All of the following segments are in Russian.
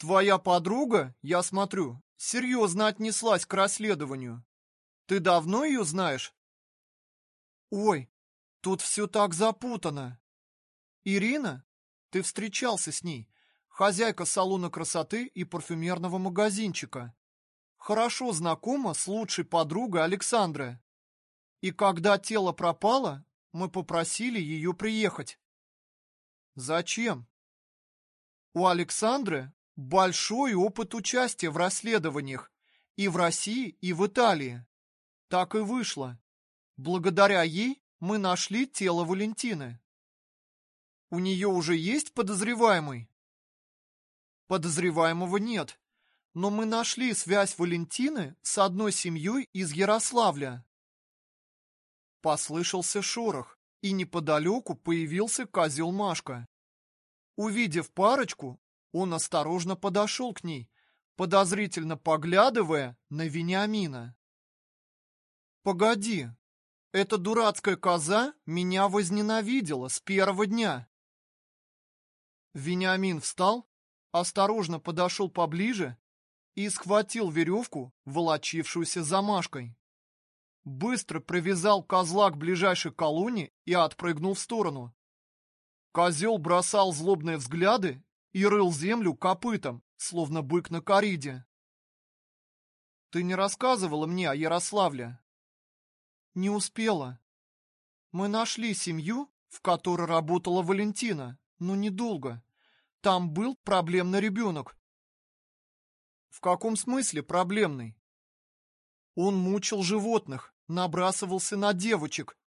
Твоя подруга, я смотрю, серьезно отнеслась к расследованию. Ты давно ее знаешь? Ой, тут все так запутано. Ирина? Ты встречался с ней? Хозяйка салона красоты и парфюмерного магазинчика. Хорошо знакома с лучшей подругой Александры. И когда тело пропало, мы попросили ее приехать. Зачем? У Александры большой опыт участия в расследованиях и в России, и в Италии. Так и вышло. Благодаря ей мы нашли тело Валентины. У нее уже есть подозреваемый? Подозреваемого нет, но мы нашли связь Валентины с одной семьей из Ярославля. Послышался шорох, и неподалеку появился козел Машка. Увидев парочку, он осторожно подошел к ней, подозрительно поглядывая на Вениамина. «Погоди, эта дурацкая коза меня возненавидела с первого дня». Вениамин встал, осторожно подошел поближе и схватил веревку, волочившуюся за Машкой. Быстро привязал козла к ближайшей колонне и отпрыгнул в сторону. Козел бросал злобные взгляды и рыл землю копытом, словно бык на кориде. Ты не рассказывала мне о Ярославле? Не успела. Мы нашли семью, в которой работала Валентина, но недолго. Там был проблемный ребенок. В каком смысле проблемный? Он мучил животных, набрасывался на девочек.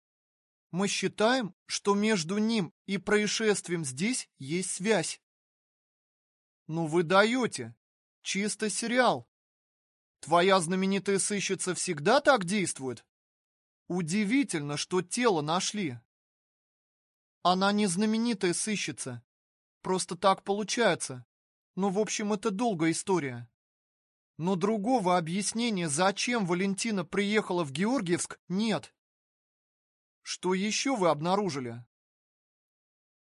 Мы считаем, что между ним и происшествием здесь есть связь. Ну вы даете. Чисто сериал. Твоя знаменитая сыщица всегда так действует? Удивительно, что тело нашли. Она не знаменитая сыщица. Просто так получается. Ну, в общем, это долгая история. Но другого объяснения, зачем Валентина приехала в Георгиевск, нет. Что еще вы обнаружили?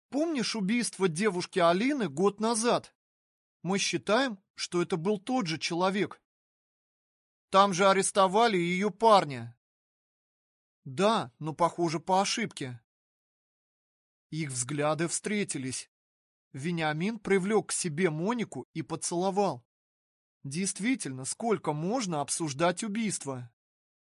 Помнишь убийство девушки Алины год назад? Мы считаем, что это был тот же человек. Там же арестовали ее парня. Да, но, похоже, по ошибке. Их взгляды встретились. Вениамин привлек к себе Монику и поцеловал. Действительно, сколько можно обсуждать убийство?